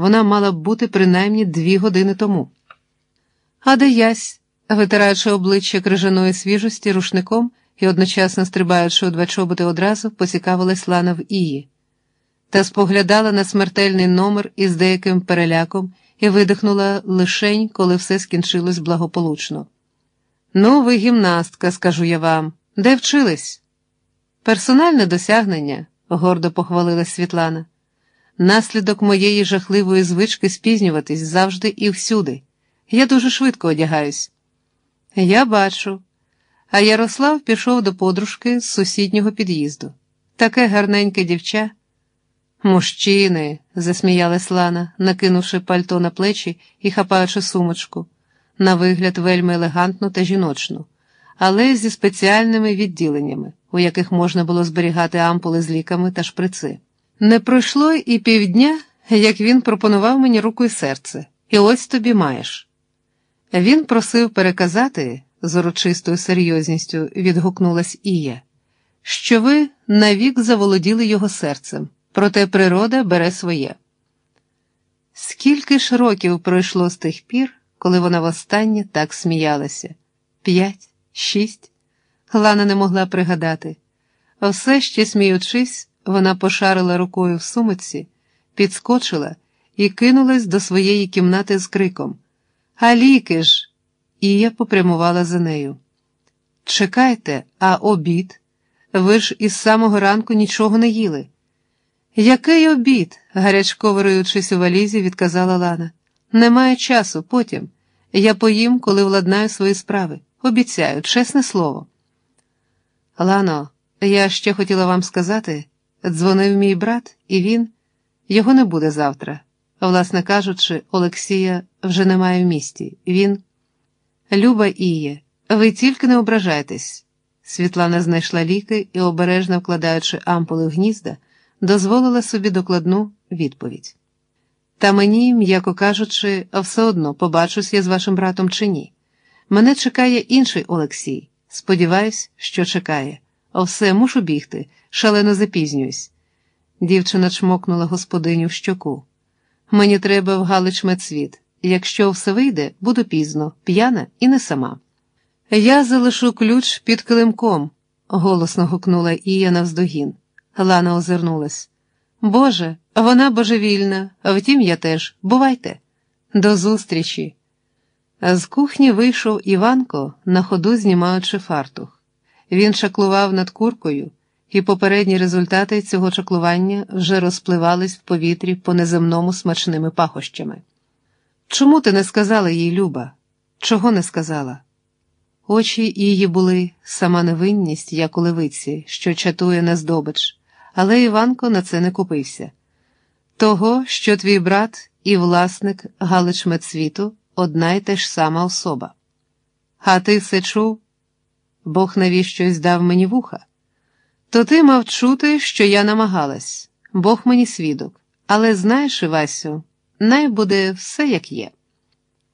вона мала б бути принаймні дві години тому. А де ясь, витираючи обличчя крижаної свіжості рушником і одночасно стрибаючи у два чоботи одразу, поцікавилась Лана в Ії, та споглядала на смертельний номер із деяким переляком і видихнула лишень, коли все скінчилось благополучно. Ну, ви гімнастка, скажу я вам, де вчились? Персональне досягнення, гордо похвалила Світлана. Наслідок моєї жахливої звички спізнюватись завжди і всюди. Я дуже швидко одягаюсь. Я бачу. А Ярослав пішов до подружки з сусіднього під'їзду. Таке гарненьке дівча. Мужчини, засміялась Лана, накинувши пальто на плечі і хапаючи сумочку, на вигляд вельми елегантну та жіночну, але зі спеціальними відділеннями, у яких можна було зберігати ампули з ліками та шприци. Не пройшло і півдня, як він пропонував мені руку і серце, і ось тобі маєш. Він просив переказати, з урочистою серйозністю відгукнулась Ія, що ви навік заволоділи його серцем, проте природа бере своє. Скільки ж років пройшло з тих пір, коли вона востаннє так сміялася? П'ять, шість. Лана не могла пригадати. Все ще сміючись, вона пошарила рукою в сумиці, підскочила і кинулась до своєї кімнати з криком А ліки ж! І я попрямувала за нею. Чекайте, а обід? Ви ж із самого ранку нічого не їли. Який обід? гарячко вируючись у валізі, відказала Лана. Немає часу, потім. Я поїм, коли владнаю свої справи. Обіцяю, чесне слово. Лано, я ще хотіла вам сказати, дзвонив мій брат, і він його не буде завтра. Власне кажучи, Олексія вже немає в місті. Він. Люба Іє, ви тільки не ображайтесь. Світлана знайшла ліки і, обережно вкладаючи ампули в гнізда, дозволила собі докладну відповідь. Та мені, м'яко кажучи, все одно побачусь я з вашим братом чи ні. Мене чекає інший Олексій. Сподіваюсь, що чекає. О, все, мушу бігти, шалено запізнююсь. Дівчина чмокнула господиню в щоку. Мені треба в Галич медсвіт. Якщо все вийде, буду пізно, п'яна і не сама. Я залишу ключ під килимком, голосно гукнула Ія навздогін. Лана озирнулась. Боже, вона божевільна, втім, я теж. Бувайте. До зустрічі. З кухні вийшов Іванко, на ходу знімаючи фартух. Він чаклував над куркою, і попередні результати цього чаклування вже розпливались в повітрі по неземному смачними пахощами. Чому ти не сказала їй, Люба? Чого не сказала? Очі її були сама невинність, як у левиці, що чатує на здобич, але Іванко на це не купився. Того, що твій брат і власник Галич Медсвіту одна й те ж сама особа. А ти все чув? Бог навіщось дав мені вуха. То ти мав чути, що я намагалась, Бог мені свідок, але знаєш, Івасю, най буде все як є.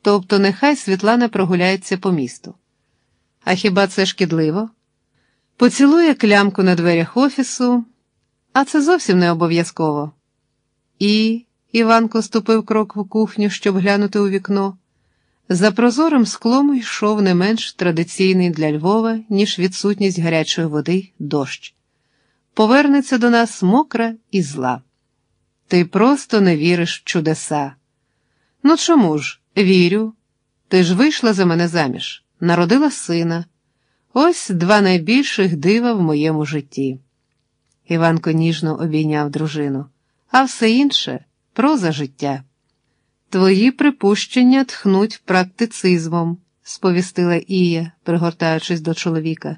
Тобто нехай Світлана прогуляється по місту. А хіба це шкідливо? Поцілує клямку на дверях офісу, а це зовсім не обов'язково. І Іванко ступив крок в кухню, щоб глянути у вікно. За прозорим склом йшов не менш традиційний для Львова, ніж відсутність гарячої води дощ. Повернеться до нас мокра і зла. Ти просто не віриш в чудеса. Ну чому ж? Вірю. Ти ж вийшла за мене заміж, народила сина. Ось два найбільших дива в моєму житті. Іванко ніжно обійняв дружину, а все інше проза життя. Твої припущення тхнуть практицизмом, сповістила Ія, пригортаючись до чоловіка.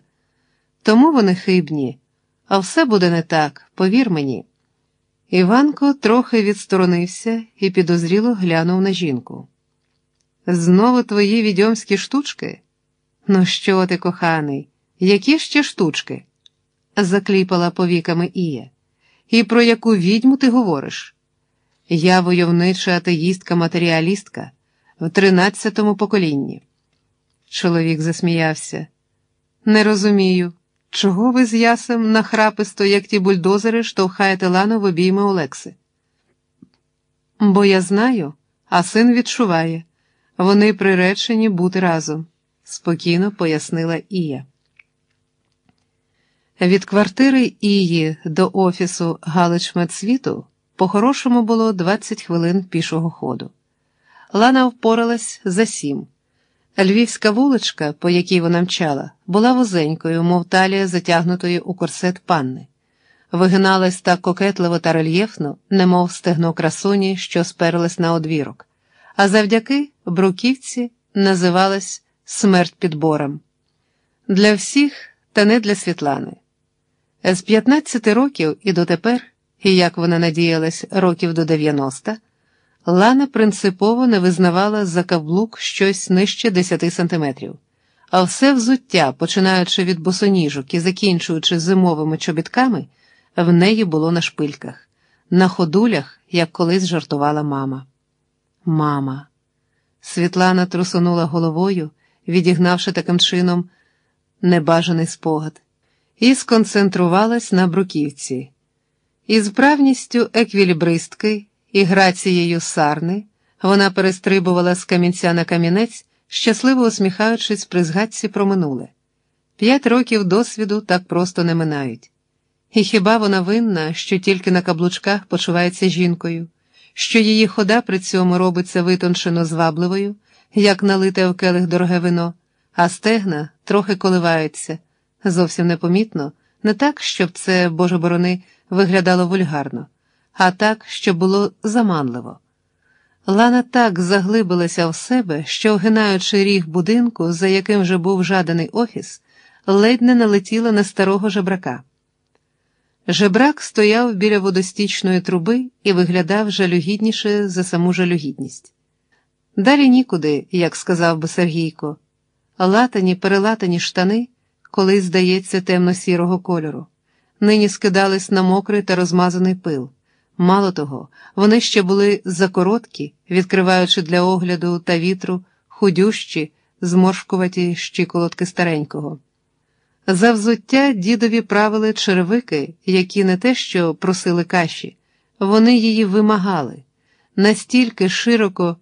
Тому вони хибні, а все буде не так, повір мені. Іванко трохи відсторонився і підозріло глянув на жінку. Знову твої відьомські штучки? Ну, що ти, коханий, які ще штучки? закліпала повіками Ія. І про яку відьму ти говориш? Я войовнича атеїстка матеріалістка в тринадцятому поколінні. Чоловік засміявся. Не розумію, чого ви з ясем нахраписто, як ті бульдозери, штовхаєте лану в обійми Олекси? Бо я знаю, а син відчуває. Вони приречені бути разом, спокійно пояснила Ія. Від квартири Ії до офісу Галичмедсвіту по-хорошому було 20 хвилин пішого ходу. Лана впоралась за сім. Львівська вуличка, по якій вона мчала, була вузенькою, мов талія затягнутої у корсет панни. Вигиналась так кокетливо та рельєфно, немов стегно красуні, що сперлась на одвірок, а завдяки бруківці називалась смерть під бором. Для всіх, та не для Світлани. З 15 років і дотепер, і як вона надіялась, років до 90, Лана принципово не визнавала за каблук щось нижче 10 сантиметрів, а все взуття, починаючи від босоніжок і закінчуючи зимовими чобітками, в неї було на шпильках, на ходулях, як колись жартувала мама. Мама. Світлана трусунула головою, відігнавши таким чином небажаний спогад, і сконцентрувалась на бруківці. Із вправністю еквілібристки і грацією сарни вона перестрибувала з камінця на камінець, щасливо усміхаючись при згадці про минуле. П'ять років досвіду так просто не минають. І хіба вона винна, що тільки на каблучках почувається жінкою, що її хода при цьому робиться витончено звабливою, як налите в келих дороге вино, а стегна трохи коливаються, зовсім непомітно, не так, щоб це, боже борони, виглядало вульгарно а так, щоб було заманливо. Лана так заглибилася в себе, що, огинаючи ріг будинку, за яким вже був жаданий офіс, ледь не налетіла на старого жебрака. Жебрак стояв біля водостічної труби і виглядав жалюгідніше за саму жалюгідність. Далі нікуди, як сказав би Сергійко, латані перелатані штани, колись, здається, темно-сірого кольору, нині скидались на мокрий та розмазаний пил. Мало того, вони ще були закороткі, відкриваючи для огляду та вітру худющі, зморшкуваті щиколотки старенького. За взуття дідові правили черевики, які не те що просили каші, вони її вимагали, настільки широко